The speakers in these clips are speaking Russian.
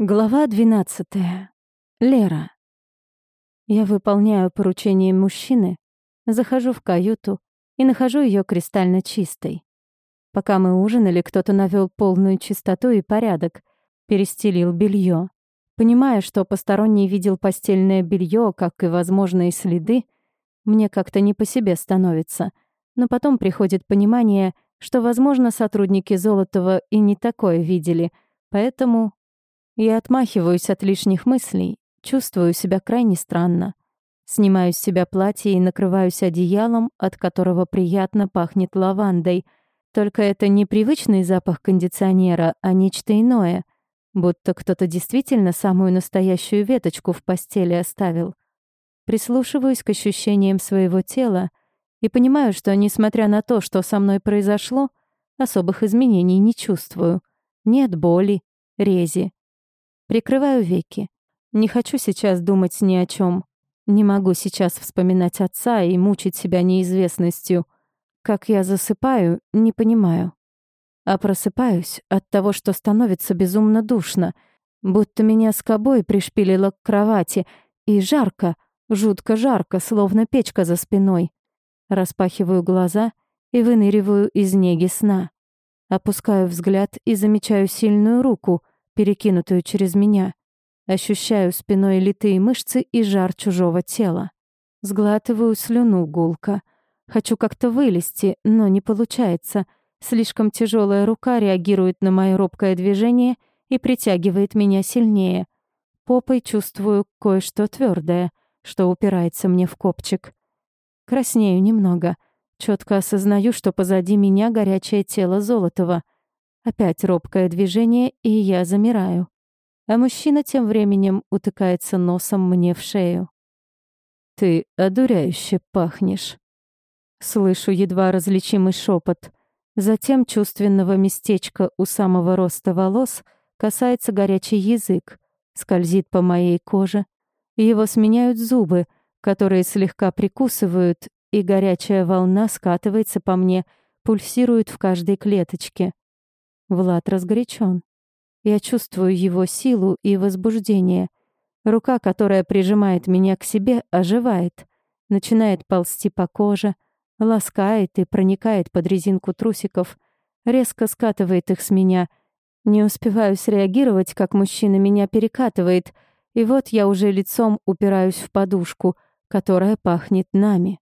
Глава 12. Лера. Я выполняю поручение мужчины, захожу в каюту и нахожу ее кристально чистой. Пока мы ужинали, кто-то навел полную чистоту и порядок, перестелил белье. Понимая, что посторонний видел постельное белье, как и возможные следы, мне как-то не по себе становится. Но потом приходит понимание, что, возможно, сотрудники Золотого и не такое видели, поэтому я отмахиваюсь от лишних мыслей, чувствую себя крайне странно. Снимаю с себя платье и накрываюсь одеялом, от которого приятно пахнет лавандой. Только это не привычный запах кондиционера, а нечто иное. Будто кто-то действительно самую настоящую веточку в постели оставил. Прислушиваюсь к ощущениям своего тела и понимаю, что, несмотря на то, что со мной произошло, особых изменений не чувствую. Нет боли, рези. Прикрываю веки. Не хочу сейчас думать ни о чем. Не могу сейчас вспоминать отца и мучить себя неизвестностью. Как я засыпаю, не понимаю. А просыпаюсь от того, что становится безумно душно, будто меня скобой пришпилило к кровати, и жарко, жутко жарко, словно печка за спиной. Распахиваю глаза и выныриваю из неги сна. Опускаю взгляд и замечаю сильную руку, перекинутую через меня. Ощущаю спиной литые мышцы и жар чужого тела. Сглатываю слюну гулко. Хочу как-то вылезти, но не получается. Слишком тяжелая рука реагирует на мое робкое движение и притягивает меня сильнее. Попой чувствую кое-что твердое, что упирается мне в копчик. Краснею немного. Четко осознаю, что позади меня горячее тело Золотого — Опять робкое движение, и я замираю. А мужчина тем временем утыкается носом мне в шею. «Ты одуряюще пахнешь». Слышу едва различимый шепот. Затем чувственного местечка у самого роста волос касается горячий язык, скользит по моей коже. Его сменяют зубы, которые слегка прикусывают, и горячая волна скатывается по мне, пульсирует в каждой клеточке. Влад разгорячен. Я чувствую его силу и возбуждение. Рука, которая прижимает меня к себе, оживает, начинает ползти по коже, ласкает и проникает под резинку трусиков, резко скатывает их с меня. Не успеваю среагировать, как мужчина меня перекатывает, и вот я уже лицом упираюсь в подушку, которая пахнет нами.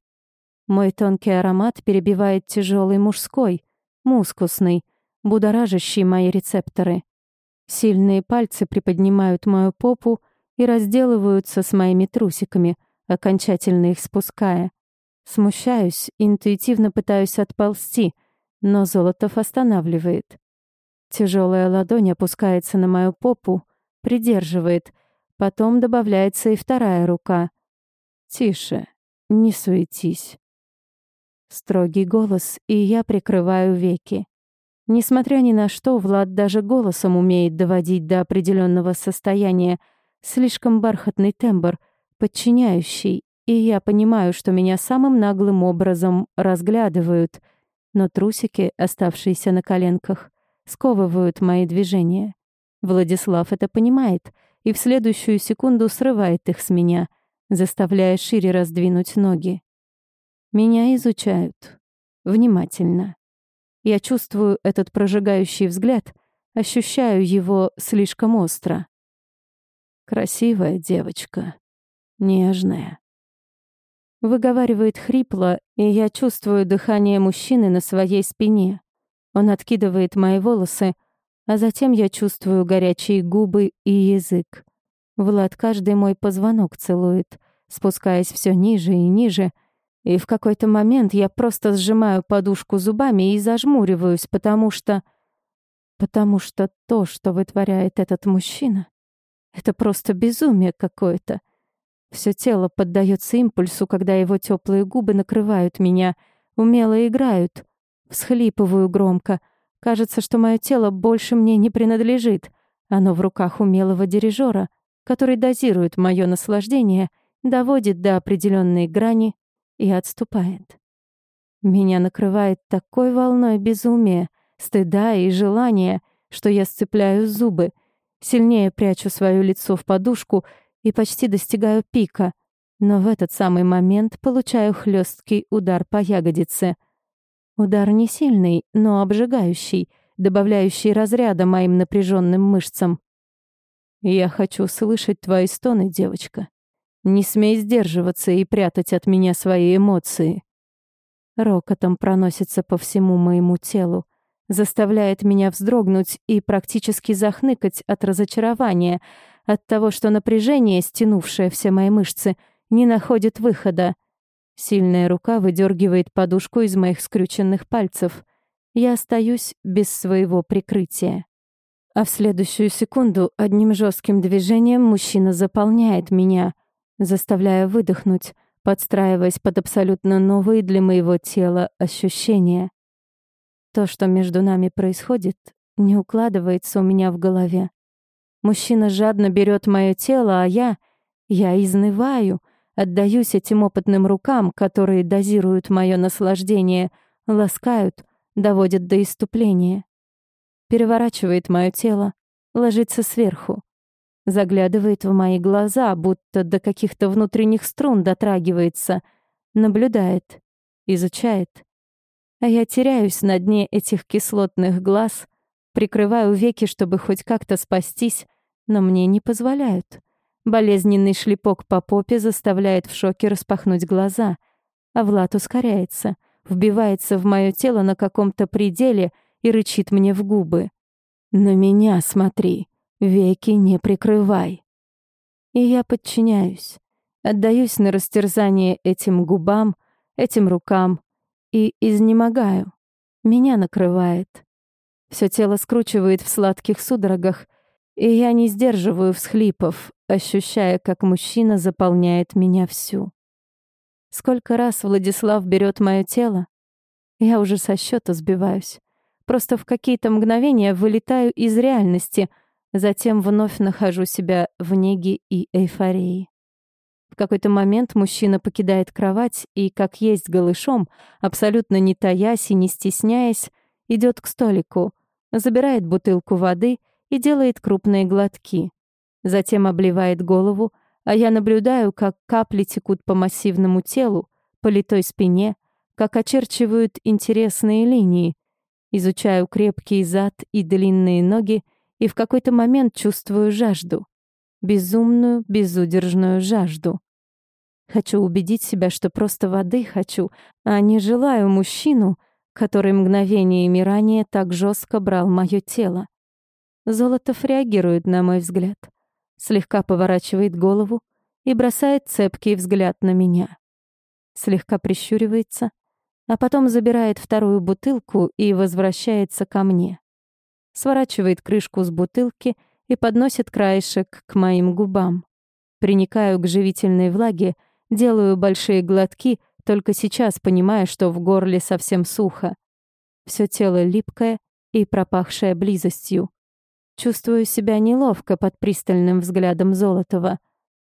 Мой тонкий аромат перебивает тяжелый мужской, мускусный — будоражащий мои рецепторы. Сильные пальцы приподнимают мою попу и разделываются с моими трусиками, окончательно их спуская. Смущаюсь, интуитивно пытаюсь отползти, но Золотов останавливает. Тяжелая ладонь опускается на мою попу, придерживает, потом добавляется и вторая рука. «Тише, не суетись». Строгий голос, и я прикрываю веки. Несмотря ни на что, Влад даже голосом умеет доводить до определенного состояния. Слишком бархатный тембр, подчиняющий, и я понимаю, что меня самым наглым образом разглядывают, но трусики, оставшиеся на коленках, сковывают мои движения. Владислав это понимает и в следующую секунду срывает их с меня, заставляя шире раздвинуть ноги. Меня изучают. Внимательно. Я чувствую этот прожигающий взгляд, ощущаю его слишком остро. Красивая девочка, нежная. Выговаривает хрипло, и я чувствую дыхание мужчины на своей спине. Он откидывает мои волосы, а затем я чувствую горячие губы и язык. Влад каждый мой позвонок целует, спускаясь все ниже и ниже — и в какой-то момент я просто сжимаю подушку зубами и зажмуриваюсь, потому что... Потому что то, что вытворяет этот мужчина, это просто безумие какое-то. Все тело поддается импульсу, когда его теплые губы накрывают меня, умело играют. Всхлипываю громко. Кажется, что мое тело больше мне не принадлежит. Оно в руках умелого дирижера, который дозирует мое наслаждение, доводит до определенной грани и отступает. Меня накрывает такой волной безумия, стыда и желания, что я сцепляю зубы, Сильнее прячу свое лицо в подушку и почти достигаю пика, но в этот самый момент получаю хлесткий удар по ягодице. Удар не сильный, но обжигающий, добавляющий разряда моим напряженным мышцам. «Я хочу слышать твои стоны, девочка. Не смей сдерживаться и прятать от меня свои эмоции». Рокотом проносится по всему моему телу, заставляет меня вздрогнуть и практически захныкать от разочарования, от того, что напряжение, стянувшее все мои мышцы, не находит выхода. Сильная рука выдергивает подушку из моих скрюченных пальцев. Я остаюсь без своего прикрытия. А в следующую секунду одним жестким движением мужчина заполняет меня, заставляя выдохнуть, подстраиваясь под абсолютно новые для моего тела ощущения. То, что между нами происходит, не укладывается у меня в голове. Мужчина жадно берет мое тело, а я... Я изнываю, отдаюсь этим опытным рукам, которые дозируют мое наслаждение, ласкают, доводят до иступления. Переворачивает мое тело, ложится сверху. Заглядывает в мои глаза, будто до каких-то внутренних струн дотрагивается. Наблюдает, изучает. А я теряюсь на дне этих кислотных глаз, прикрываю веки, чтобы хоть как-то спастись, но мне не позволяют. Болезненный шлепок по попе заставляет в шоке распахнуть глаза, а Влад ускоряется, вбивается в мое тело на каком-то пределе и рычит мне в губы. «На меня смотри, веки не прикрывай». И я подчиняюсь, отдаюсь на растерзание этим губам, этим рукам, и изнемогаю. Меня накрывает. Все тело скручивает в сладких судорогах, и я не сдерживаю всхлипов, ощущая, как мужчина заполняет меня всю. Сколько раз Владислав берет мое тело, я уже со счета сбиваюсь. Просто в какие-то мгновения вылетаю из реальности, затем вновь нахожу себя в неге и эйфории. В какой-то момент мужчина покидает кровать и, как есть голышом, абсолютно не таясь и не стесняясь, идет к столику, забирает бутылку воды и делает крупные глотки. Затем обливает голову, а я наблюдаю, как капли текут по массивному телу, по литой спине, как очерчивают интересные линии. Изучаю крепкий зад и длинные ноги и в какой-то момент чувствую жажду. Безумную, безудержную жажду. Хочу убедить себя, что просто воды хочу, а не желаю мужчину, который мгновениями ранее так жестко брал мое тело. Золотов реагирует на мой взгляд, слегка поворачивает голову и бросает цепкий взгляд на меня. Слегка прищуривается, а потом забирает вторую бутылку и возвращается ко мне. Сворачивает крышку с бутылки и подносит краешек к моим губам. Приникаю к живительной влаге, Делаю большие глотки, только сейчас понимая, что в горле совсем сухо. Все тело липкое и пропахшее близостью. Чувствую себя неловко под пристальным взглядом Золотова.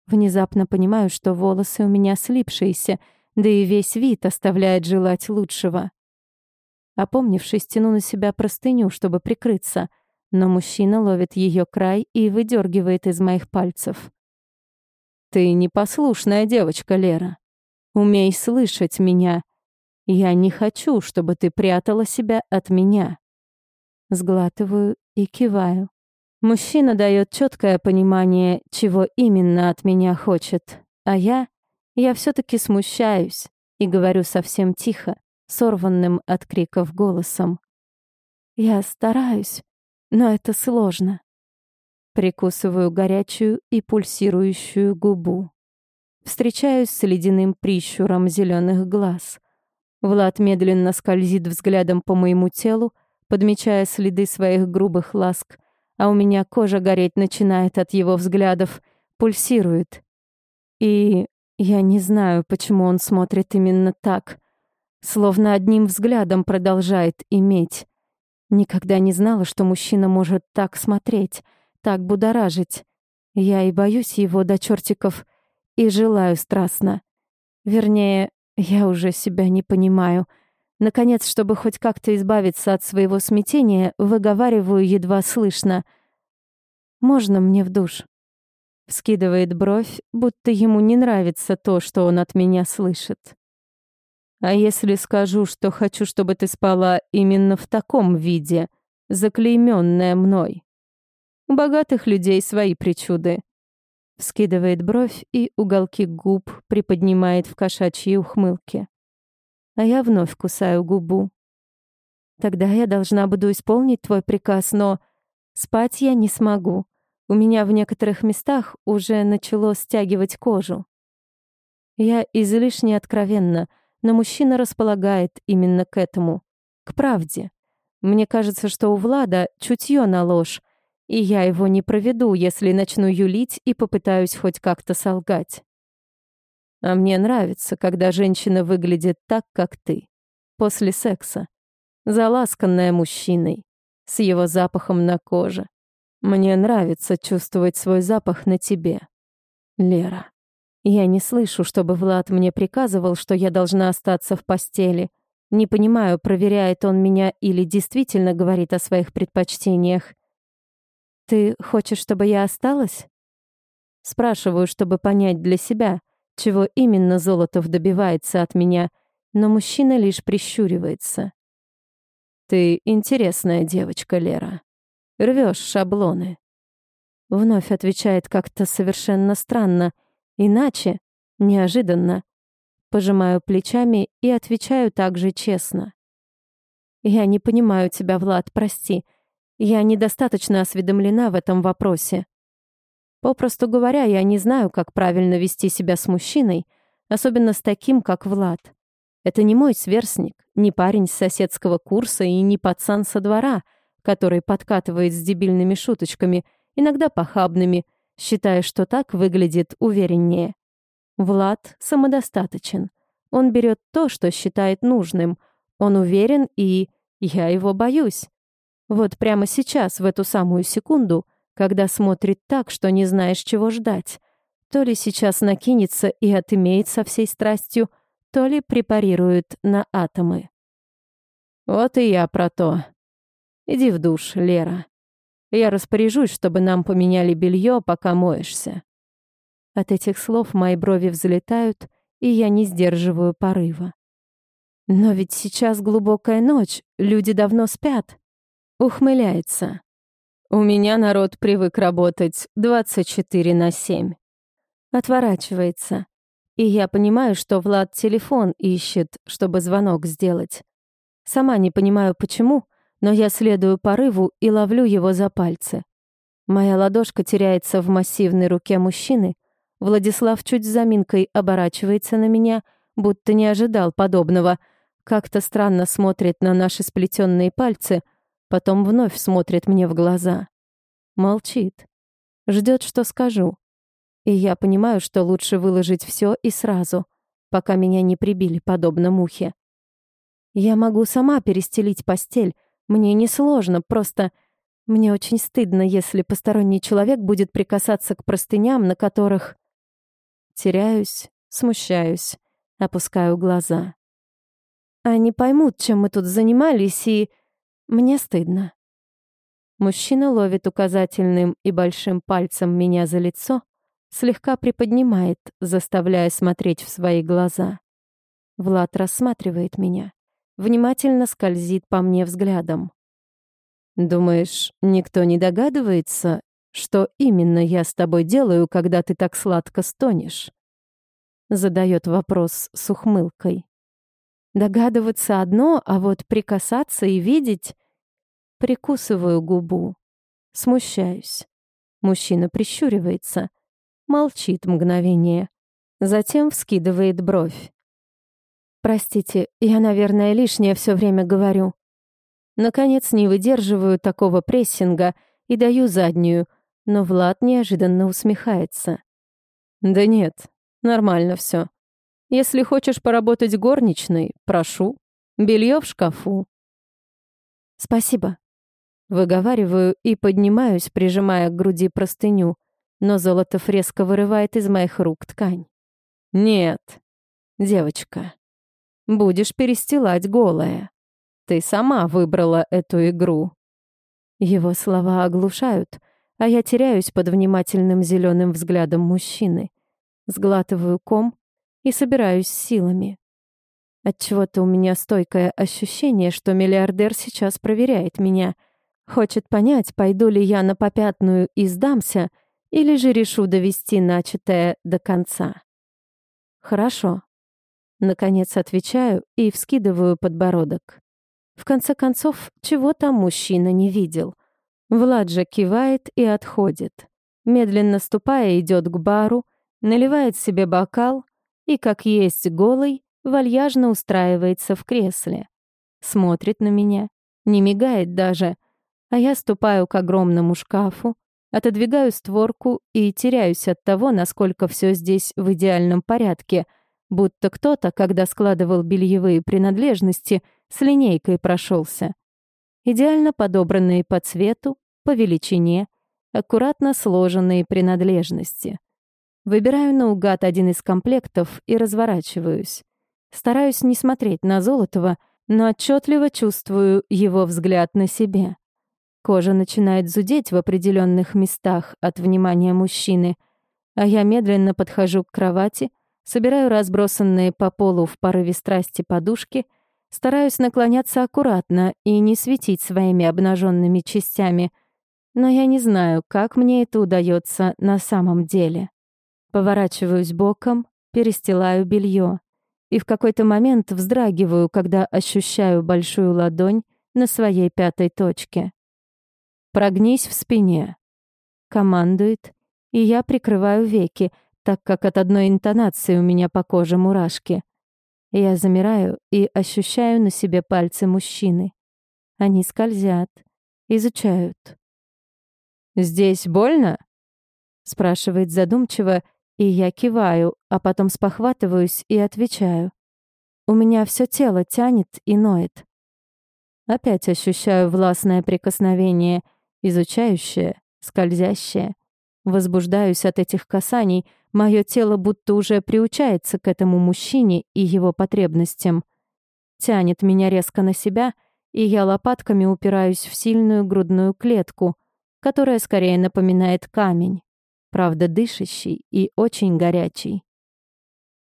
Внезапно понимаю, что волосы у меня слипшиеся, да и весь вид оставляет желать лучшего. Опомнившись, тяну на себя простыню, чтобы прикрыться, но мужчина ловит ее край и выдергивает из моих пальцев. Ты непослушная девочка, Лера. Умей слышать меня. Я не хочу, чтобы ты прятала себя от меня. Сглатываю и киваю. Мужчина дает четкое понимание, чего именно от меня хочет. А я... Я все таки смущаюсь и говорю совсем тихо, сорванным от криков голосом. Я стараюсь, но это сложно. Прикусываю горячую и пульсирующую губу. Встречаюсь с ледяным прищуром зеленых глаз. Влад медленно скользит взглядом по моему телу, подмечая следы своих грубых ласк, а у меня кожа гореть начинает от его взглядов, пульсирует. И я не знаю, почему он смотрит именно так, словно одним взглядом продолжает иметь. Никогда не знала, что мужчина может так смотреть — так будоражить. Я и боюсь его до чертиков, и желаю страстно. Вернее, я уже себя не понимаю. Наконец, чтобы хоть как-то избавиться от своего смятения, выговариваю едва слышно. Можно мне в душ?» Вскидывает бровь, будто ему не нравится то, что он от меня слышит. «А если скажу, что хочу, чтобы ты спала именно в таком виде, заклейменная мной?» У богатых людей свои причуды. Вскидывает бровь и уголки губ приподнимает в кошачьей ухмылке. А я вновь кусаю губу. Тогда я должна буду исполнить твой приказ, но спать я не смогу. У меня в некоторых местах уже начало стягивать кожу. Я излишне откровенна, но мужчина располагает именно к этому, к правде. Мне кажется, что у Влада чутье на ложь, и я его не проведу, если начну юлить и попытаюсь хоть как-то солгать. А мне нравится, когда женщина выглядит так, как ты. После секса. Заласканная мужчиной. С его запахом на коже. Мне нравится чувствовать свой запах на тебе. Лера. Я не слышу, чтобы Влад мне приказывал, что я должна остаться в постели. Не понимаю, проверяет он меня или действительно говорит о своих предпочтениях. «Ты хочешь, чтобы я осталась?» Спрашиваю, чтобы понять для себя, чего именно Золотов добивается от меня, но мужчина лишь прищуривается. «Ты интересная девочка, Лера. Рвешь шаблоны». Вновь отвечает как-то совершенно странно, иначе, неожиданно. Пожимаю плечами и отвечаю также честно. «Я не понимаю тебя, Влад, прости. Я недостаточно осведомлена в этом вопросе. Попросту говоря, я не знаю, как правильно вести себя с мужчиной, особенно с таким, как Влад. Это не мой сверстник, не парень с соседского курса и не пацан со двора, который подкатывает с дебильными шуточками, иногда похабными, считая, что так выглядит увереннее. Влад самодостаточен. Он берет то, что считает нужным. Он уверен, и я его боюсь. Вот прямо сейчас, в эту самую секунду, когда смотрит так, что не знаешь, чего ждать. То ли сейчас накинется и отымеет со всей страстью, то ли препарирует на атомы. Вот и я про то. Иди в душ, Лера. Я распоряжусь, чтобы нам поменяли белье, пока моешься. От этих слов мои брови взлетают, и я не сдерживаю порыва. Но ведь сейчас глубокая ночь, люди давно спят. Ухмыляется. У меня народ привык работать 24 на 7. Отворачивается. И я понимаю, что Влад телефон ищет, чтобы звонок сделать. Сама не понимаю, почему, но я следую порыву и ловлю его за пальцы. Моя ладошка теряется в массивной руке мужчины. Владислав чуть с заминкой оборачивается на меня, будто не ожидал подобного. Как-то странно смотрит на наши сплетенные пальцы — Потом вновь смотрит мне в глаза. Молчит. Ждет, что скажу. И я понимаю, что лучше выложить все и сразу, пока меня не прибили, подобно мухе. Я могу сама перестелить постель. Мне несложно, просто... Мне очень стыдно, если посторонний человек будет прикасаться к простыням, на которых... Теряюсь, смущаюсь, опускаю глаза. Они поймут, чем мы тут занимались, и... Мне стыдно. Мужчина ловит указательным и большим пальцем меня за лицо, слегка приподнимает, заставляя смотреть в свои глаза. Влад рассматривает меня, внимательно скользит по мне взглядом. «Думаешь, никто не догадывается, что именно я с тобой делаю, когда ты так сладко стонешь?» Задает вопрос с ухмылкой. Догадываться одно, а вот прикасаться и видеть... Прикусываю губу. Смущаюсь. Мужчина прищуривается. Молчит мгновение. Затем вскидывает бровь. «Простите, я, наверное, лишнее все время говорю». Наконец не выдерживаю такого прессинга и даю заднюю, но Влад неожиданно усмехается. «Да нет, нормально все. Если хочешь поработать горничной, прошу. Белье в шкафу. Спасибо. Выговариваю и поднимаюсь, прижимая к груди простыню, но Золотов резко вырывает из моих рук ткань. Нет, девочка, будешь перестилать голая. Ты сама выбрала эту игру. Его слова оглушают, а я теряюсь под внимательным зеленым взглядом мужчины. Сглатываю ком и собираюсь силами. Отчего-то у меня стойкое ощущение, что миллиардер сейчас проверяет меня. Хочет понять, пойду ли я на попятную и сдамся, или же решу довести начатое до конца. Хорошо. Наконец отвечаю и вскидываю подбородок. В конце концов, чего там мужчина не видел? Влад же кивает и отходит. Медленно ступая, идет к бару, наливает себе бокал и, как есть голый, вальяжно устраивается в кресле. Смотрит на меня, не мигает даже, а я ступаю к огромному шкафу, отодвигаю створку и теряюсь от того, насколько все здесь в идеальном порядке, будто кто-то, когда складывал бельевые принадлежности, с линейкой прошелся. Идеально подобранные по цвету, по величине, аккуратно сложенные принадлежности. Выбираю наугад один из комплектов и разворачиваюсь. Стараюсь не смотреть на Золотого, но отчетливо чувствую его взгляд на себе. Кожа начинает зудеть в определенных местах от внимания мужчины, а я медленно подхожу к кровати, собираю разбросанные по полу в порыве страсти подушки, стараюсь наклоняться аккуратно и не светить своими обнаженными частями, но я не знаю, как мне это удается на самом деле. Поворачиваюсь боком, перестилаю белье и в какой-то момент вздрагиваю, когда ощущаю большую ладонь на своей пятой точке. «Прогнись в спине», — командует, и я прикрываю веки, так как от одной интонации у меня по коже мурашки. Я замираю и ощущаю на себе пальцы мужчины. Они скользят, изучают. «Здесь больно?» — спрашивает задумчиво, и я киваю, а потом спохватываюсь и отвечаю. У меня все тело тянет и ноет. Опять ощущаю властное прикосновение, изучающее, скользящее. Возбуждаюсь от этих касаний, мое тело будто уже приучается к этому мужчине и его потребностям. Тянет меня резко на себя, и я лопатками упираюсь в сильную грудную клетку, которая скорее напоминает камень правда дышащий и очень горячий.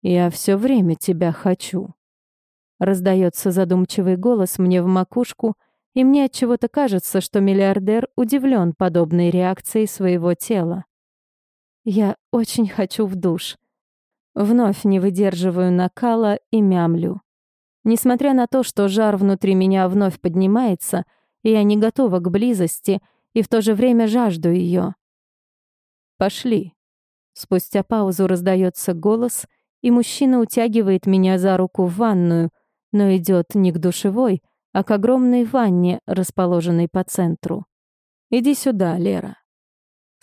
«Я все время тебя хочу», — раздается задумчивый голос мне в макушку, и мне от чего-то кажется, что миллиардер удивлен подобной реакцией своего тела. Я очень хочу в душ. Вновь не выдерживаю накала и мямлю. Несмотря на то, что жар внутри меня вновь поднимается, я не готова к близости и в то же время жажду ее. «Пошли». Спустя паузу раздается голос, и мужчина утягивает меня за руку в ванную, но идет не к душевой, а к огромной ванне, расположенной по центру. «Иди сюда, Лера».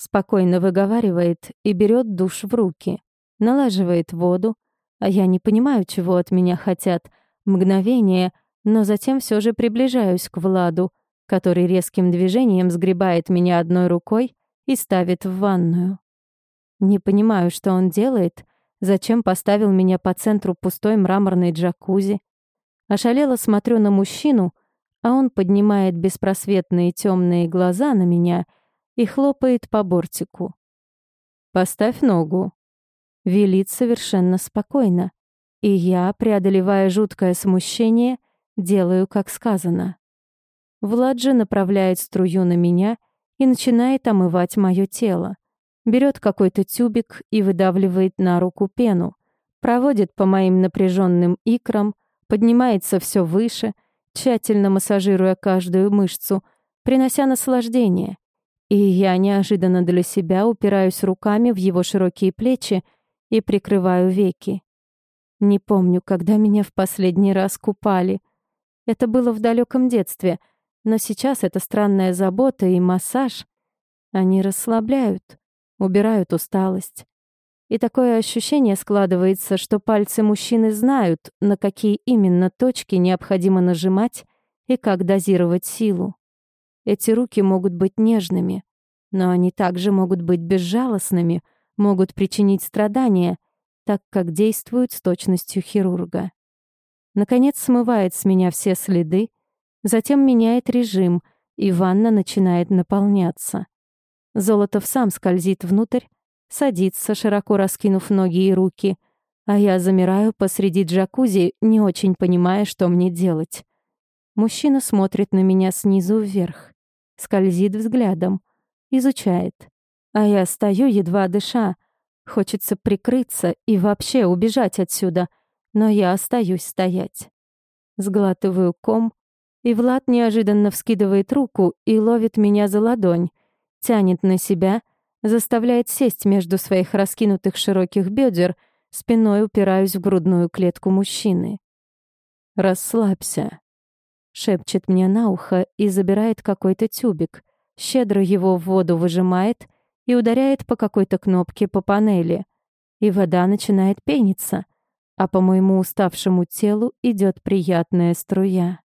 Спокойно выговаривает и берет душ в руки, налаживает воду, а я не понимаю, чего от меня хотят. Мгновение, но затем все же приближаюсь к Владу, который резким движением сгребает меня одной рукой, и ставит в ванную. Не понимаю, что он делает, зачем поставил меня по центру пустой мраморной джакузи. Ошалело смотрю на мужчину, а он поднимает беспросветные темные глаза на меня и хлопает по бортику. «Поставь ногу». Велит совершенно спокойно, и я, преодолевая жуткое смущение, делаю, как сказано. Влад же направляет струю на меня — и начинает омывать мое тело. Берет какой-то тюбик и выдавливает на руку пену, проводит по моим напряженным икрам, поднимается все выше, тщательно массажируя каждую мышцу, принося наслаждение. И я неожиданно для себя упираюсь руками в его широкие плечи и прикрываю веки. Не помню, когда меня в последний раз купали. Это было в далеком детстве — но сейчас эта странная забота и массаж, они расслабляют, убирают усталость. И такое ощущение складывается, что пальцы мужчины знают, на какие именно точки необходимо нажимать и как дозировать силу. Эти руки могут быть нежными, но они также могут быть безжалостными, могут причинить страдания, так как действуют с точностью хирурга. Наконец смывает с меня все следы, Затем меняет режим, и ванна начинает наполняться. Золотов сам скользит внутрь, садится, широко раскинув ноги и руки, а я замираю посреди джакузи, не очень понимая, что мне делать. Мужчина смотрит на меня снизу вверх, скользит взглядом, изучает. А я стою, едва дыша. Хочется прикрыться и вообще убежать отсюда, но я остаюсь стоять. Сглатываю ком, и Влад неожиданно вскидывает руку и ловит меня за ладонь, тянет на себя, заставляет сесть между своих раскинутых широких бедер, спиной упираюсь в грудную клетку мужчины. «Расслабься», — шепчет мне на ухо и забирает какой-то тюбик, щедро его в воду выжимает и ударяет по какой-то кнопке по панели, и вода начинает пениться, а по моему уставшему телу идет приятная струя.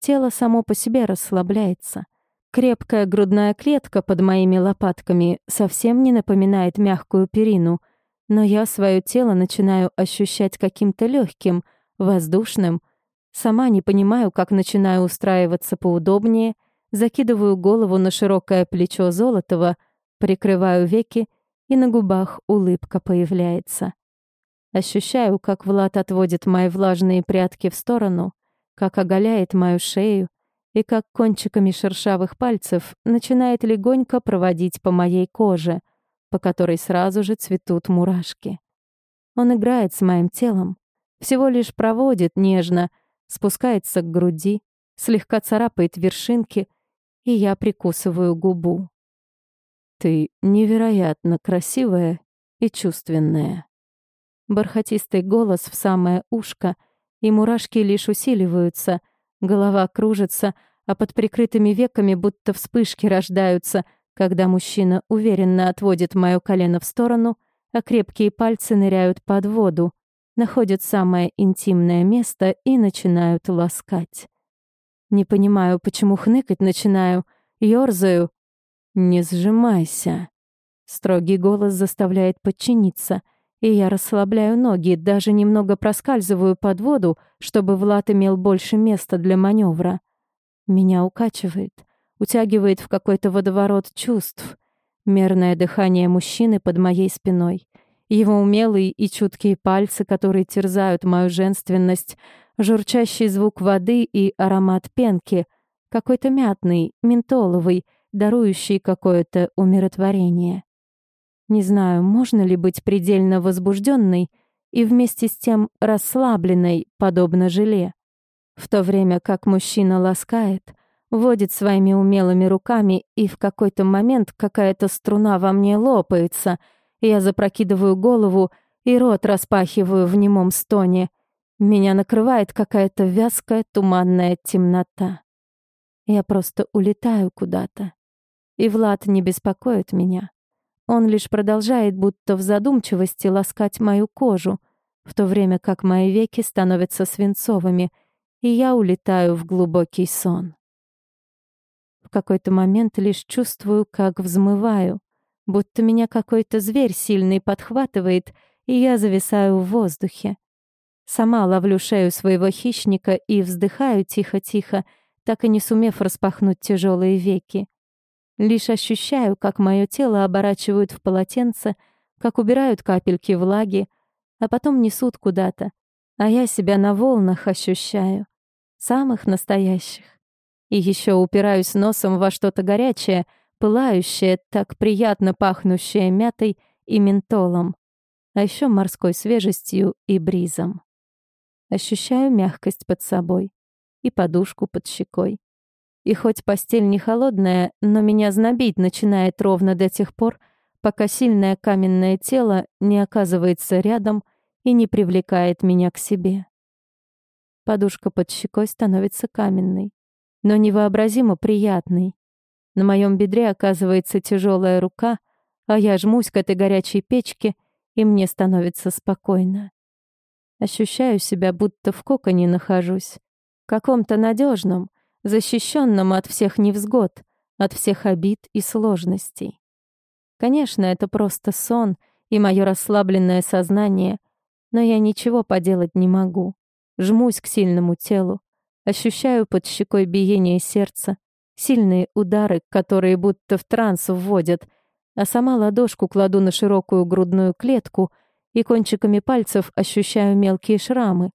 Тело само по себе расслабляется. Крепкая грудная клетка под моими лопатками совсем не напоминает мягкую перину, но я свое тело начинаю ощущать каким-то легким, воздушным. Сама не понимаю, как начинаю устраиваться поудобнее, закидываю голову на широкое плечо Золотого, прикрываю веки, и на губах улыбка появляется. Ощущаю, как Влад отводит мои влажные прядки в сторону, как оголяет мою шею и как кончиками шершавых пальцев начинает легонько проводить по моей коже, по которой сразу же цветут мурашки. Он играет с моим телом, всего лишь проводит нежно, спускается к груди, слегка царапает вершинки, и я прикусываю губу. «Ты невероятно красивая и чувственная». Бархатистый голос в самое ушко — и мурашки лишь усиливаются, голова кружится, а под прикрытыми веками будто вспышки рождаются, когда мужчина уверенно отводит моё колено в сторону, а крепкие пальцы ныряют под воду, находят самое интимное место и начинают ласкать. Не понимаю, почему хныкать начинаю, ёрзаю. «Не сжимайся», — строгий голос заставляет подчиниться — и я расслабляю ноги, даже немного проскальзываю под воду, чтобы Влад имел больше места для маневра. Меня укачивает, утягивает в какой-то водоворот чувств. Мерное дыхание мужчины под моей спиной. Его умелые и чуткие пальцы, которые терзают мою женственность, журчащий звук воды и аромат пенки, какой-то мятный, ментоловый, дарующий какое-то умиротворение. Не знаю, можно ли быть предельно возбужденной и вместе с тем расслабленной, подобно желе. В то время как мужчина ласкает, водит своими умелыми руками, и в какой-то момент какая-то струна во мне лопается, я запрокидываю голову и рот распахиваю в немом стоне. Меня накрывает какая-то вязкая туманная темнота. Я просто улетаю куда-то. И Влад не беспокоит меня. Он лишь продолжает будто в задумчивости ласкать мою кожу, в то время как мои веки становятся свинцовыми, и я улетаю в глубокий сон. В какой-то момент лишь чувствую, как взмываю, будто меня какой-то зверь сильный подхватывает, и я зависаю в воздухе. Сама ловлю шею своего хищника и вздыхаю тихо-тихо, так и не сумев распахнуть тяжелые веки. Лишь ощущаю, как мое тело оборачивают в полотенце, как убирают капельки влаги, а потом несут куда-то, а я себя на волнах ощущаю, самых настоящих. И еще упираюсь носом во что-то горячее, пылающее, так приятно пахнущее мятой и ментолом, а еще морской свежестью и бризом. Ощущаю мягкость под собой и подушку под щекой. И хоть постель не холодная, но меня знобить начинает ровно до тех пор, пока сильное каменное тело не оказывается рядом и не привлекает меня к себе. Подушка под щекой становится каменной, но невообразимо приятной. На моем бедре оказывается тяжелая рука, а я жмусь к этой горячей печке, и мне становится спокойно. Ощущаю себя, будто в коконе нахожусь, каком-то надежном, защищенном от всех невзгод, от всех обид и сложностей. Конечно, это просто сон и мое расслабленное сознание, но я ничего поделать не могу. Жмусь к сильному телу, ощущаю под щекой биение сердца, Сильные удары, которые будто в транс вводят, а сама ладошку кладу на широкую грудную клетку и кончиками пальцев ощущаю мелкие шрамы.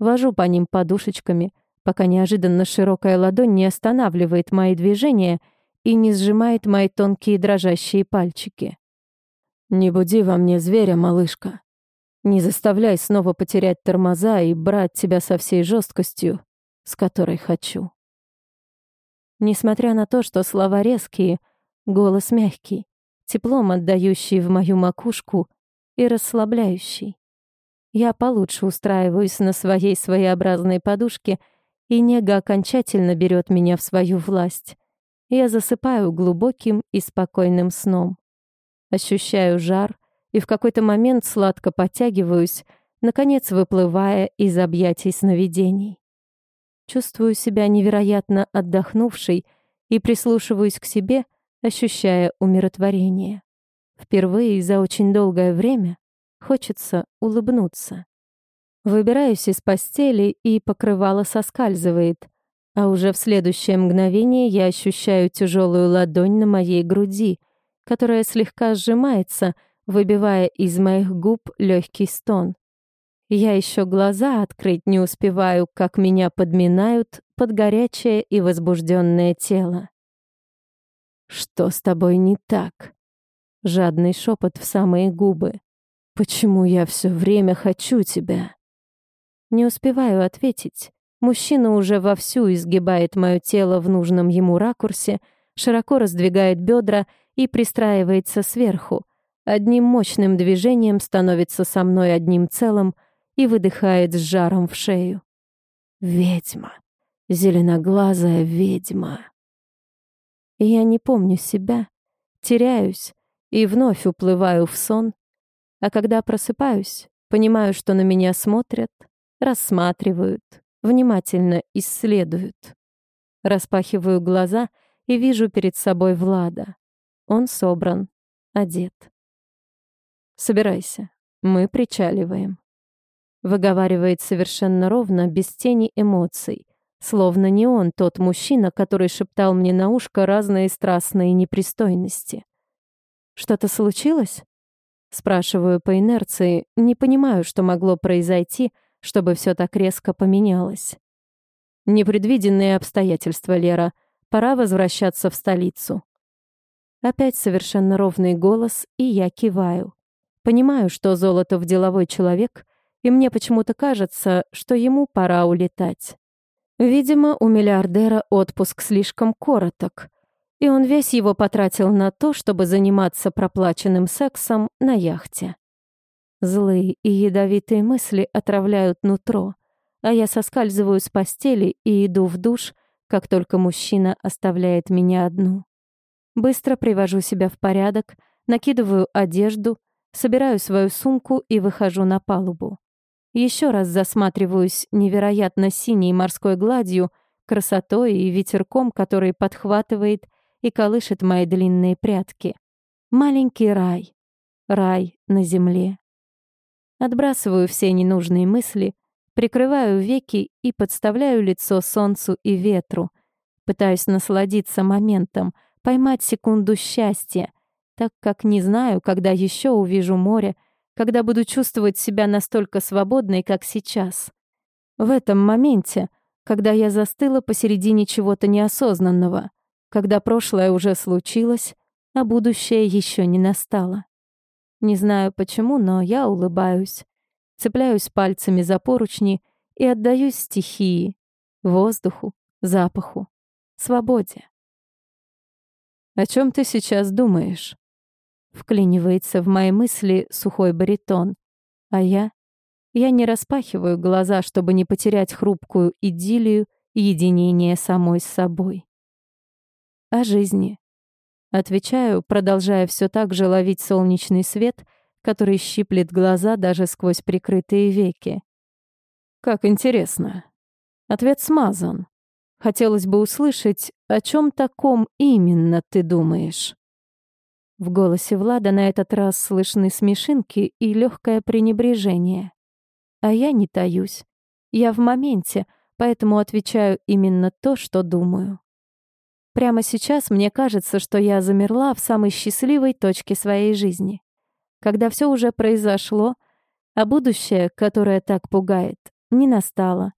Вожу по ним подушечками, пока неожиданно широкая ладонь не останавливает мои движения и не сжимает мои тонкие дрожащие пальчики. «Не буди во мне зверя, малышка. Не заставляй снова потерять тормоза и брать тебя со всей жесткостью, с которой хочу». Несмотря на то, что слова резкие, голос мягкий, теплом отдающий в мою макушку и расслабляющий. Я получше устраиваюсь на своей своеобразной подушке, и нега окончательно берет меня в свою власть. Я засыпаю глубоким и спокойным сном. Ощущаю жар и в какой-то момент сладко подтягиваюсь, наконец выплывая из объятий сновидений. Чувствую себя невероятно отдохнувшей и прислушиваюсь к себе, ощущая умиротворение. Впервые за очень долгое время хочется улыбнуться. Выбираюсь из постели, и покрывало соскальзывает, а уже в следующее мгновение я ощущаю тяжелую ладонь на моей груди, которая слегка сжимается, выбивая из моих губ легкий стон. Я еще глаза открыть не успеваю, как меня подминают под горячее и возбужденное тело. «Что с тобой не так?» Жадный шепот в самые губы. «Почему я все время хочу тебя?» Не успеваю ответить. Мужчина уже вовсю изгибает мое тело в нужном ему ракурсе, широко раздвигает бедра и пристраивается сверху. Одним мощным движением становится со мной одним целым и выдыхает с жаром в шею. Ведьма. Зеленоглазая ведьма. Я не помню себя, теряюсь и вновь уплываю в сон, а когда просыпаюсь, понимаю, что на меня смотрят, рассматривают, внимательно исследуют. Распахиваю глаза и вижу перед собой Влада. Он собран, одет. «Собирайся, мы причаливаем», — выговаривает совершенно ровно, без тени эмоций, словно не он тот мужчина, который шептал мне на ушко разные страстные непристойности. «Что-то случилось?» Спрашиваю по инерции, не понимаю, что могло произойти, чтобы все так резко поменялось. Непредвиденные обстоятельства, Лера. Пора возвращаться в столицу. Опять совершенно ровный голос, и я киваю. Понимаю, что Золотов деловой человек, и мне почему-то кажется, что ему пора улетать. Видимо, у миллиардера отпуск слишком короток, и он весь его потратил на то, чтобы заниматься проплаченным сексом на яхте. Злые и ядовитые мысли отравляют нутро, а я соскальзываю с постели и иду в душ, как только мужчина оставляет меня одну. Быстро привожу себя в порядок, накидываю одежду, собираю свою сумку и выхожу на палубу. Еще раз засматриваюсь невероятно синей морской гладью, красотой и ветерком, который подхватывает и колышет мои длинные прядки. Маленький рай. Рай на земле. Отбрасываю все ненужные мысли, прикрываю веки и подставляю лицо солнцу и ветру. Пытаюсь насладиться моментом — поймать секунду счастья, так как не знаю, когда еще увижу море, когда буду чувствовать себя настолько свободной, как сейчас. В этом моменте, когда я застыла посередине чего-то неосознанного, когда прошлое уже случилось, а будущее еще не настало. Не знаю почему, но я улыбаюсь, цепляюсь пальцами за поручни и отдаюсь стихии, воздуху, запаху, свободе. «О чем ты сейчас думаешь?» Вклинивается в мои мысли сухой баритон. А я? Я не распахиваю глаза, чтобы не потерять хрупкую идиллию и единение самой с собой. О жизни. Отвечаю, продолжая все так же ловить солнечный свет, который щиплет глаза даже сквозь прикрытые веки. Как интересно. Ответ смазан. Хотелось бы услышать, о чем таком именно ты думаешь. В голосе Влада на этот раз слышны смешинки и легкое пренебрежение. А я не таюсь. Я в моменте, поэтому отвечаю именно то, что думаю. Прямо сейчас мне кажется, что я замерла в самой счастливой точке своей жизни. Когда все уже произошло, а будущее, которое так пугает, не настало.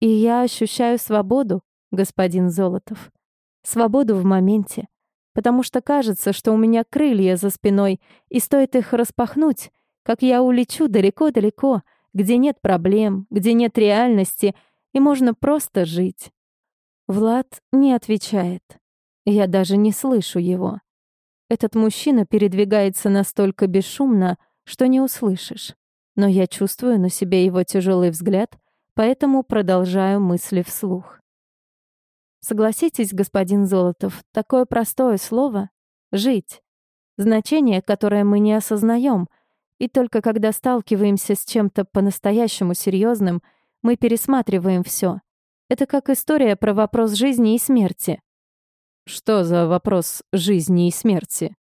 И я ощущаю свободу, господин Золотов. Свободу в моменте. Потому что кажется, что у меня крылья за спиной, и стоит их распахнуть, как я улечу далеко-далеко, где нет проблем, где нет реальности, и можно просто жить. Влад не отвечает. Я даже не слышу его. Этот мужчина передвигается настолько бесшумно, что не услышишь. Но я чувствую на себе его тяжелый взгляд, поэтому продолжаю мысли вслух. Согласитесь, господин Золотов, такое простое слово — «жить». Значение, которое мы не осознаем, и только когда сталкиваемся с чем-то по-настоящему серьезным, мы пересматриваем все. Это как история про вопрос жизни и смерти. Что за вопрос жизни и смерти?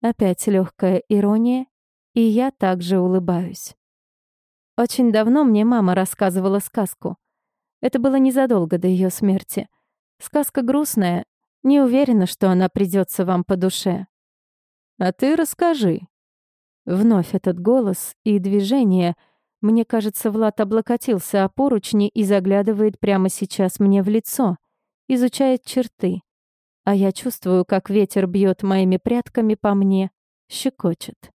Опять легкая ирония, и я также улыбаюсь. Очень давно мне мама рассказывала сказку. Это было незадолго до ее смерти. Сказка грустная, не уверена, что она придется вам по душе. А ты расскажи. Вновь этот голос и движение. Мне кажется, Влад облокотился о поручни и заглядывает прямо сейчас мне в лицо, изучает черты. А я чувствую, как ветер бьет моими прядками по мне, щекочет.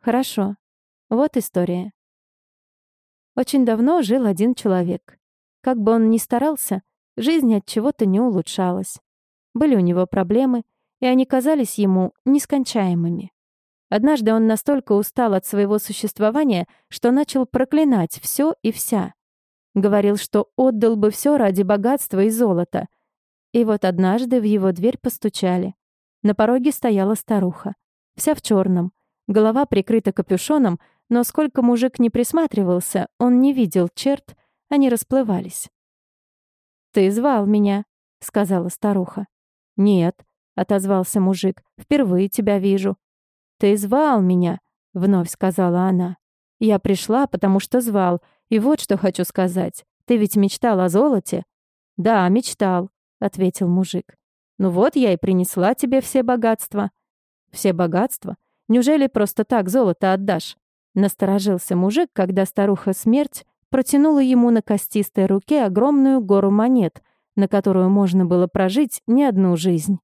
Хорошо. Вот история. Очень давно жил один человек. Как бы он ни старался, жизнь от чего-то не улучшалась. Были у него проблемы, и они казались ему нескончаемыми. Однажды он настолько устал от своего существования, что начал проклинать все и вся. Говорил, что отдал бы все ради богатства и золота. И вот однажды в его дверь постучали. На пороге стояла старуха, вся в черном, голова прикрыта капюшоном, но сколько мужик не присматривался, он не видел черт, они расплывались. «Ты звал меня», — сказала старуха. «Нет», — отозвался мужик, — «впервые тебя вижу. «Ты звал меня», — вновь сказала она. «Я пришла, потому что звал, и вот что хочу сказать. Ты ведь мечтал о золоте?» «Да, мечтал», — ответил мужик. «Ну вот я и принесла тебе все богатства». «Все богатства? Неужели просто так золото отдашь?» Насторожился мужик, когда старуха смерть протянула ему на костистой руке огромную гору монет, на которую можно было прожить не одну жизнь.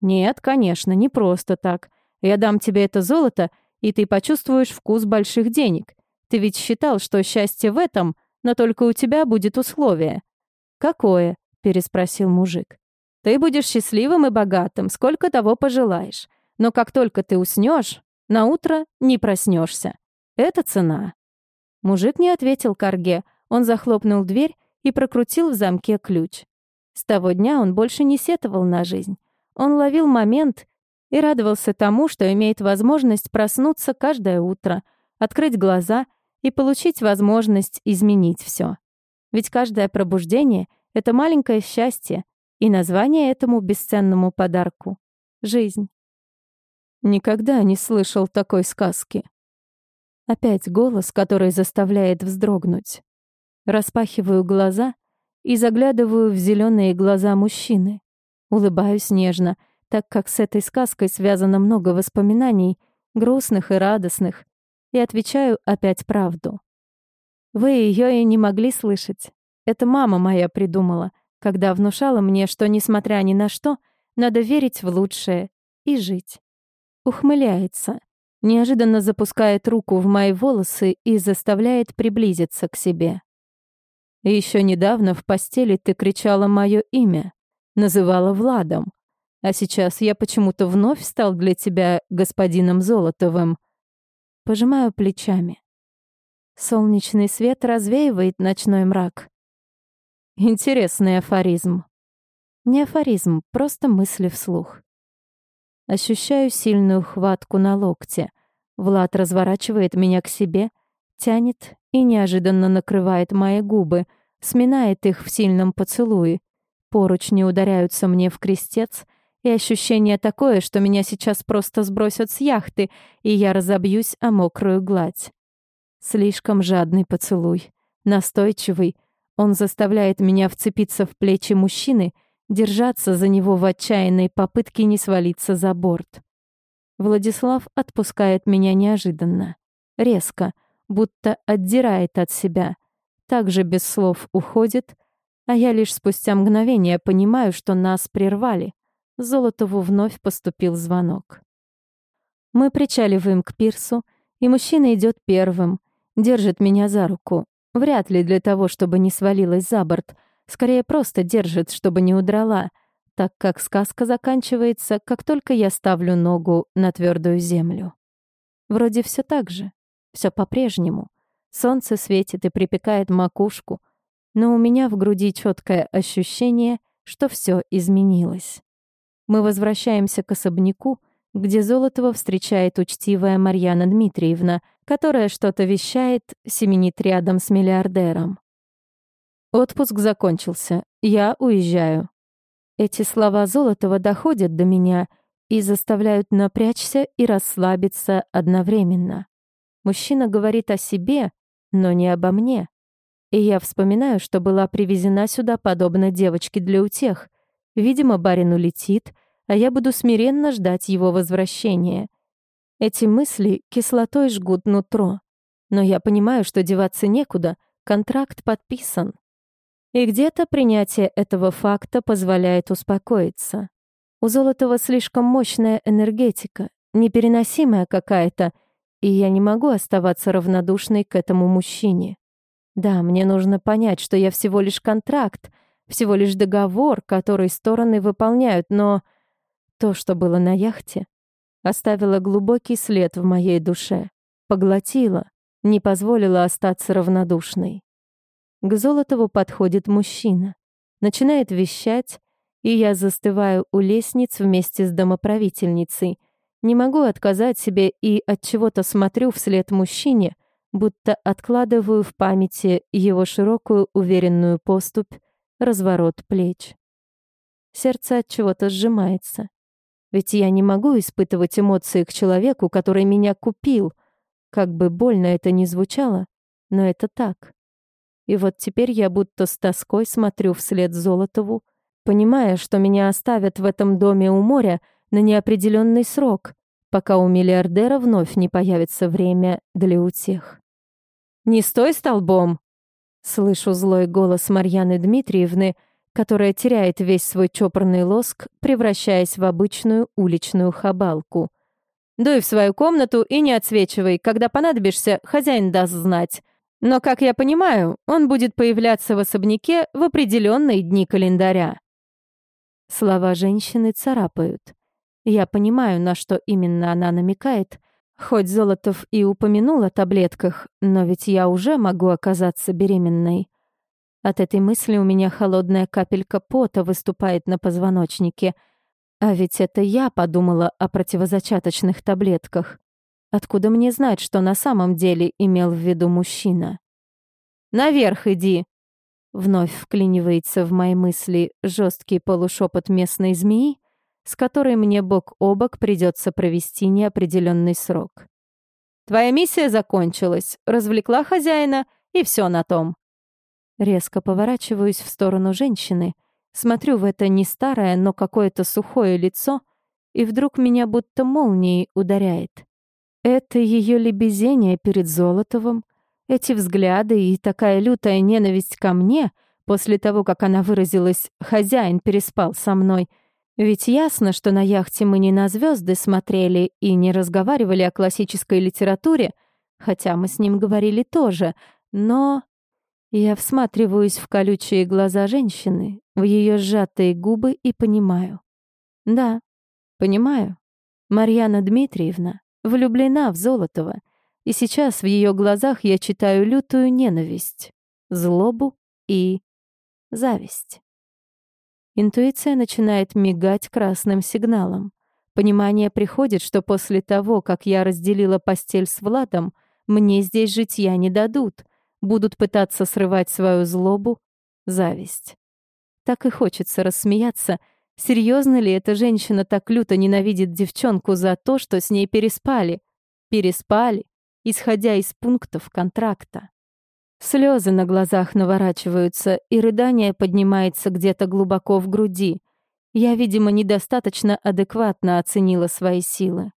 «Нет, конечно, не просто так. Я дам тебе это золото, и ты почувствуешь вкус больших денег. Ты ведь считал, что счастье в этом, но только у тебя будет условие». «Какое?» — переспросил мужик. «Ты будешь счастливым и богатым, сколько того пожелаешь. Но как только ты уснешь, на утро не проснешься. Это цена». Мужик не ответил Карге. Он захлопнул дверь и прокрутил в замке ключ. С того дня он больше не сетовал на жизнь. Он ловил момент и радовался тому, что имеет возможность проснуться каждое утро, открыть глаза и получить возможность изменить все. Ведь каждое пробуждение — это маленькое счастье и название этому бесценному подарку — жизнь. Никогда не слышал такой сказки. Опять голос, который заставляет вздрогнуть. Распахиваю глаза и заглядываю в зеленые глаза мужчины. Улыбаюсь нежно — так как с этой сказкой связано много воспоминаний, грустных и радостных, и отвечаю опять правду. Вы ее и не могли слышать. Это мама моя придумала, когда внушала мне, что, несмотря ни на что, надо верить в лучшее и жить. Ухмыляется, неожиданно запускает руку в мои волосы и заставляет приблизиться к себе. Еще недавно в постели ты кричала мое имя, называла Владом, а сейчас я почему-то вновь стал для тебя господином Золотовым. Пожимаю плечами. Солнечный свет развеивает ночной мрак. Интересный афоризм. Не афоризм, просто мысли вслух. Ощущаю сильную хватку на локте. Влад разворачивает меня к себе, тянет и неожиданно накрывает мои губы, сминает их в сильном поцелуе. Поручни ударяются мне в крестец, и ощущение такое, что меня сейчас просто сбросят с яхты, и я разобьюсь о мокрую гладь. Слишком жадный поцелуй, настойчивый. Он заставляет меня вцепиться в плечи мужчины, держаться за него в отчаянной попытке не свалиться за борт. Владислав отпускает меня неожиданно, резко, будто отдирает от себя, также без слов уходит, а я лишь спустя мгновение понимаю, что нас прервали. Золотову вновь поступил звонок. Мы причаливаем к пирсу, и мужчина идет первым, держит меня за руку. Вряд ли для того, чтобы не свалилась за борт, скорее просто держит, чтобы не удрала, так как сказка заканчивается, как только я ставлю ногу на твердую землю. Вроде все так же, все по-прежнему. Солнце светит и припекает макушку, но у меня в груди четкое ощущение, что все изменилось. Мы возвращаемся к особняку, где Золотова встречает учтивая Марьяна Дмитриевна, которая что-то вещает, семенит рядом с миллиардером. «Отпуск закончился. Я уезжаю». Эти слова Золотова доходят до меня и заставляют напрячься и расслабиться одновременно. Мужчина говорит о себе, но не обо мне. И я вспоминаю, что была привезена сюда подобно девочке для утех. Видимо, барин улетит, а я буду смиренно ждать его возвращения. Эти мысли кислотой жгут нутро. Но я понимаю, что деваться некуда, контракт подписан. И где-то принятие этого факта позволяет успокоиться. У Золотого слишком мощная энергетика, непереносимая какая-то, и я не могу оставаться равнодушной к этому мужчине. Да, мне нужно понять, что я всего лишь контракт, всего лишь договор, который стороны выполняют, но то, что было на яхте, оставило глубокий след в моей душе, поглотило, не позволило остаться равнодушной. К Золотову подходит мужчина, начинает вещать, и я застываю у лестниц вместе с домоправительницей. Не могу отказать себе и от чего-то смотрю вслед мужчине, будто откладываю в памяти его широкую уверенную поступь, разворот плеч. Сердце от чего-то сжимается. Ведь я не могу испытывать эмоции к человеку, который меня купил. Как бы больно это ни звучало, но это так. И вот теперь я будто с тоской смотрю вслед Золотову, понимая, что меня оставят в этом доме у моря на неопределенный срок, пока у миллиардера вновь не появится время для утех. «Не стой столбом!» Слышу злой голос Марьяны Дмитриевны, которая теряет весь свой чопорный лоск, превращаясь в обычную уличную хабалку. «Дуй в свою комнату и не отсвечивай. Когда понадобишься, хозяин даст знать. Но, как я понимаю, он будет появляться в особняке в определенные дни календаря». Слова женщины царапают. Я понимаю, на что именно она намекает, хоть Золотов и упомянул о таблетках, но ведь я уже могу оказаться беременной. От этой мысли у меня холодная капелька пота выступает на позвоночнике. А ведь это я подумала о противозачаточных таблетках. Откуда мне знать, что на самом деле имел в виду мужчина? «Наверх иди!» Вновь вклинивается в мои мысли жесткий полушепот местной змеи, с которой мне бок о бок придется провести неопределенный срок. «Твоя миссия закончилась, развлекла хозяина, и все на том. Резко поворачиваюсь в сторону женщины, смотрю в это не старое, но какое-то сухое лицо, и вдруг меня будто молнией ударяет. Это ее лебезение перед Золотовым, эти взгляды и такая лютая ненависть ко мне после того, как она выразилась «хозяин переспал со мной», ведь ясно, что на яхте мы не на звезды смотрели и не разговаривали о классической литературе, хотя мы с ним говорили тоже, но я всматриваюсь в колючие глаза женщины, в ее сжатые губы и понимаю. Да, понимаю. Марьяна Дмитриевна влюблена в Золотова, и сейчас в ее глазах я читаю лютую ненависть, злобу и зависть. Интуиция начинает мигать красным сигналом. Понимание приходит, что после того, как я разделила постель с Владом, мне здесь житья не дадут — будут пытаться срывать свою злобу, зависть. Так и хочется рассмеяться. Серьезно ли эта женщина так люто ненавидит девчонку за то, что с ней переспали? Переспали, исходя из пунктов контракта. Слезы на глазах наворачиваются, и рыдание поднимается где-то глубоко в груди. Я, видимо, недостаточно адекватно оценила свои силы.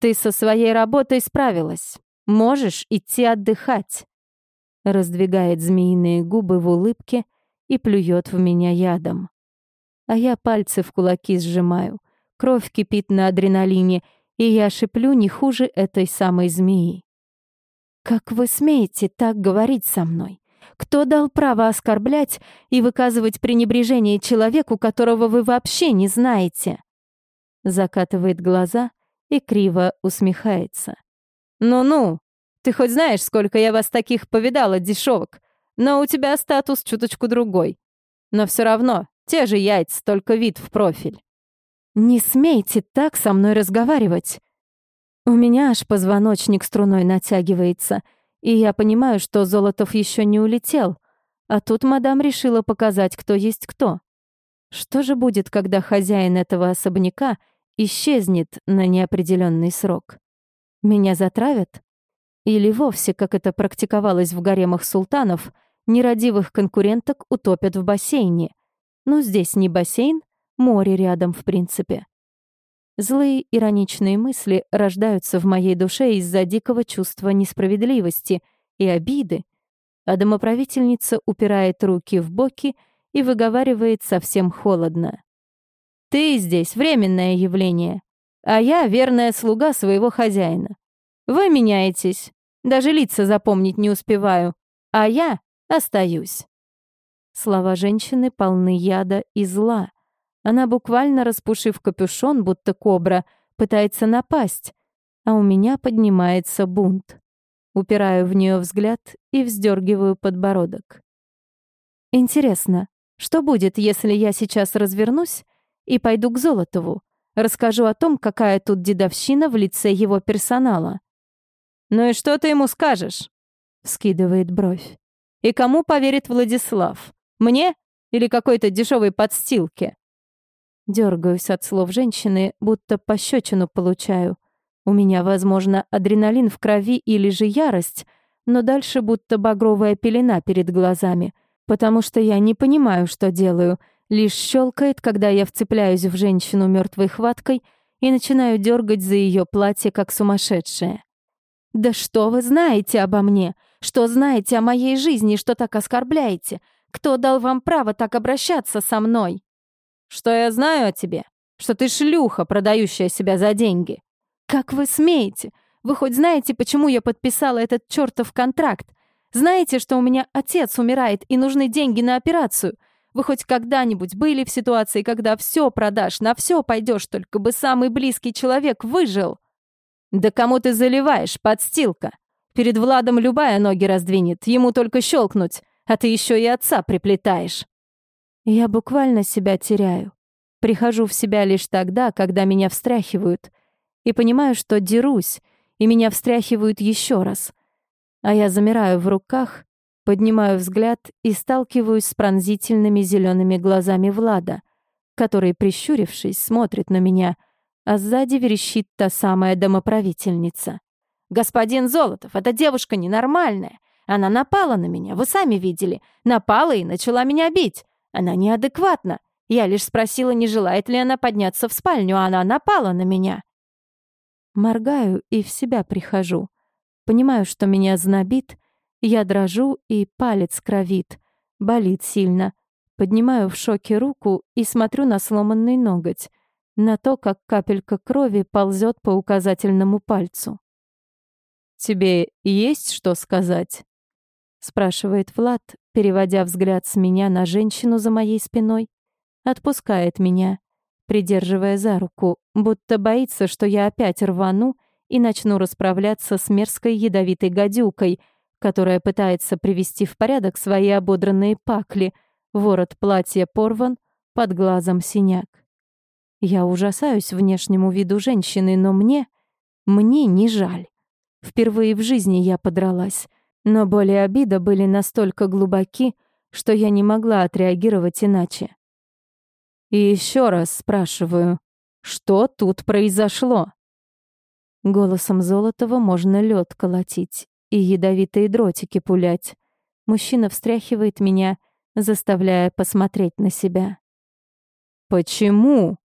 «Ты со своей работой справилась. Можешь идти отдыхать», — раздвигает змеиные губы в улыбке и плюет в меня ядом. А я пальцы в кулаки сжимаю, кровь кипит на адреналине, и я шиплю не хуже этой самой змеи. «Как вы смеете так говорить со мной? Кто дал право оскорблять и выказывать пренебрежение человеку, которого вы вообще не знаете?» Закатывает глаза и криво усмехается. «Ну-ну, ты хоть знаешь, сколько я вас таких повидала, дешевок, но у тебя статус чуточку другой. Но все равно, те же яйца, только вид в профиль». «Не смейте так со мной разговаривать!» У меня аж позвоночник струной натягивается, и я понимаю, что Золотов еще не улетел. А тут мадам решила показать, кто есть кто. Что же будет, когда хозяин этого особняка исчезнет на неопределенный срок? Меня затравят? Или вовсе, как это практиковалось в гаремах султанов, нерадивых конкуренток утопят в бассейне? Ну, здесь не бассейн, море рядом, в принципе. Злые ироничные мысли рождаются в моей душе из-за дикого чувства несправедливости и обиды, а домоправительница упирает руки в боки и выговаривает совсем холодно. «Ты здесь временное явление, а я верная слуга своего хозяина. Вы меняетесь, даже лица запомнить не успеваю, а я остаюсь». Слова женщины полны яда и зла — она буквально распушив капюшон, будто кобра, пытается напасть, а у меня поднимается бунт. Упираю в нее взгляд и вздергиваю подбородок. Интересно, что будет, если я сейчас развернусь и пойду к Золотову, расскажу о том, какая тут дедовщина в лице его персонала? «Ну и что ты ему скажешь?» — скидывает бровь. «И кому поверит Владислав? Мне или какой-то дешевой подстилке?» Дергаюсь от слов женщины, будто пощечину получаю. У меня, возможно, адреналин в крови или же ярость, но дальше будто багровая пелена перед глазами, потому что я не понимаю, что делаю, лишь щелкает, когда я вцепляюсь в женщину мертвой хваткой и начинаю дергать за ее платье, как сумасшедшая. «Да что вы знаете обо мне? Что знаете о моей жизни, что так оскорбляете? Кто дал вам право так обращаться со мной?» Что я знаю о тебе? Что ты шлюха, продающая себя за деньги. Как вы смеете? Вы хоть знаете, почему я подписала этот чертов контракт? Знаете, что у меня отец умирает и нужны деньги на операцию? Вы хоть когда-нибудь были в ситуации, когда все продашь, на все пойдешь, только бы самый близкий человек выжил? Да кому ты заливаешь, подстилка? Перед Владом любая ноги раздвинет, ему только щелкнуть, а ты еще и отца приплетаешь. Я буквально себя теряю. Прихожу в себя лишь тогда, когда меня встряхивают, и понимаю, что дерусь, и меня встряхивают еще раз. А я замираю в руках, поднимаю взгляд и сталкиваюсь с пронзительными зелеными глазами Влада, который, прищурившись, смотрит на меня, а сзади верещит та самая домоправительница. «Господин Золотов, эта девушка ненормальная. Она напала на меня, вы сами видели. Напала и начала меня бить. Она неадекватна. Я лишь спросила, не желает ли она подняться в спальню, а она напала на меня. Моргаю и в себя прихожу. Понимаю, что меня знобит. Я дрожу, и палец кровит. Болит сильно. Поднимаю в шоке руку и смотрю на сломанный ноготь. На то, как капелька крови ползет по указательному пальцу. «Тебе есть что сказать?» Спрашивает Влад, переводя взгляд с меня на женщину за моей спиной. Отпускает меня, придерживая за руку, будто боится, что я опять рвану и начну расправляться с мерзкой ядовитой гадюкой, которая пытается привести в порядок свои ободранные пакли, ворот платья порван, под глазом синяк. Я ужасаюсь внешнему виду женщины, но мне... мне не жаль. Впервые в жизни я подралась — но боли и обида были настолько глубоки, что я не могла отреагировать иначе. И еще раз спрашиваю, что тут произошло? Голосом Золотова можно лед колотить, и ядовитые дротики пулять. Мужчина встряхивает меня, заставляя посмотреть на себя. «Почему?»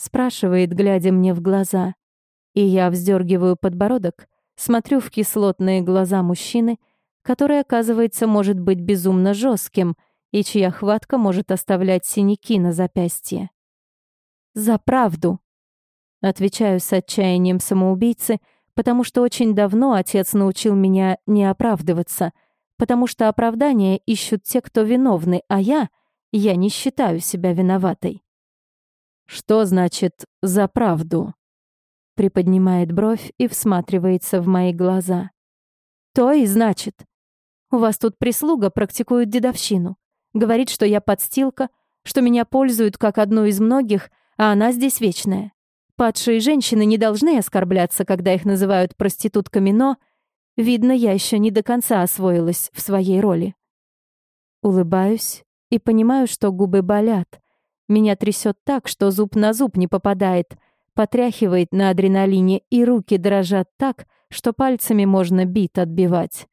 спрашивает, глядя мне в глаза. И я вздергиваю подбородок, смотрю в кислотные глаза мужчины, который, оказывается, может быть безумно жестким и чья хватка может оставлять синяки на запястье. «За правду!» Отвечаю с отчаянием самоубийцы, потому что очень давно отец научил меня не оправдываться, потому что оправдания ищут те, кто виновны, а я, я не считаю себя виноватой. «Что значит «за правду»?» Приподнимает бровь и всматривается в мои глаза. «То и значит. У вас тут прислуга практикует дедовщину. Говорит, что я подстилка, что меня пользуют как одну из многих, а она здесь вечная. Падшие женщины не должны оскорбляться, когда их называют проститутками, но, видно, я еще не до конца освоилась в своей роли. Улыбаюсь и понимаю, что губы болят, меня трясет так, что зуб на зуб не попадает, потряхивает на адреналине, и руки дрожат так, что пальцами можно бит отбивать.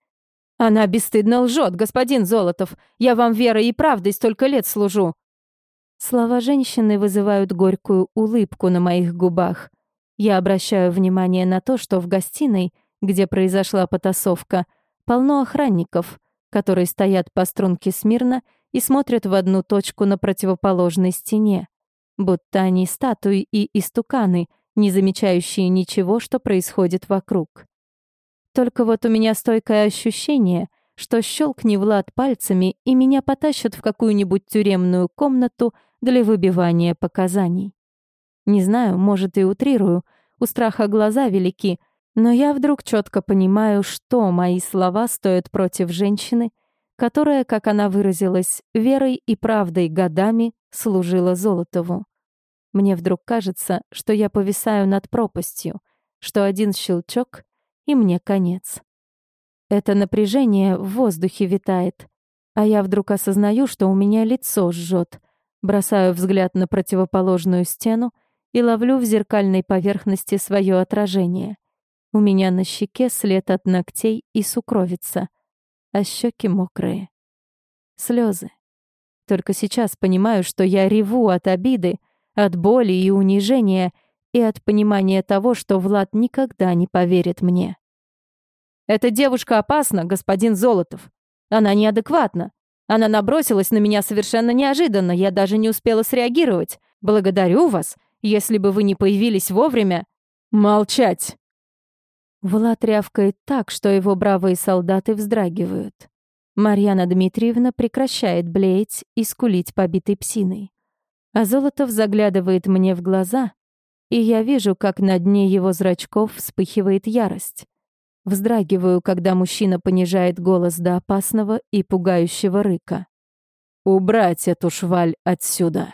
«Она бесстыдно лжет, господин Золотов! Я вам верой и правдой столько лет служу!» Слова женщины вызывают горькую улыбку на моих губах. Я обращаю внимание на то, что в гостиной, где произошла потасовка, полно охранников, которые стоят по струнке смирно и смотрят в одну точку на противоположной стене, будто они статуи и истуканы, не замечающие ничего, что происходит вокруг. Только вот у меня стойкое ощущение, что щелкни Влад пальцами, и меня потащат в какую-нибудь тюремную комнату для выбивания показаний. Не знаю, может и утрирую, у страха глаза велики, но я вдруг четко понимаю, что мои слова стоят против женщины, которая, как она выразилась, верой и правдой годами служила Золотову. Мне вдруг кажется, что я повисаю над пропастью, что один щелчок — и мне конец. Это напряжение в воздухе витает, а я вдруг осознаю, что у меня лицо жжет, бросаю взгляд на противоположную стену и ловлю в зеркальной поверхности свое отражение. У меня на щеке след от ногтей и сукровица а щеки мокрые. Слезы. Только сейчас понимаю, что я реву от обиды, от боли и унижения и от понимания того, что Влад никогда не поверит мне. «Эта девушка опасна, господин Золотов. Она неадекватна. Она набросилась на меня совершенно неожиданно, я даже не успела среагировать. Благодарю вас. Если бы вы не появились вовремя...» «Молчать!» Влад рявкает так, что его бравые солдаты вздрагивают. Марьяна Дмитриевна прекращает блеять и скулить побитой псиной. А Золотов заглядывает мне в глаза, и я вижу, как на дне его зрачков вспыхивает ярость. Вздрагиваю, когда мужчина понижает голос до опасного и пугающего рыка. «Убрать эту шваль отсюда!»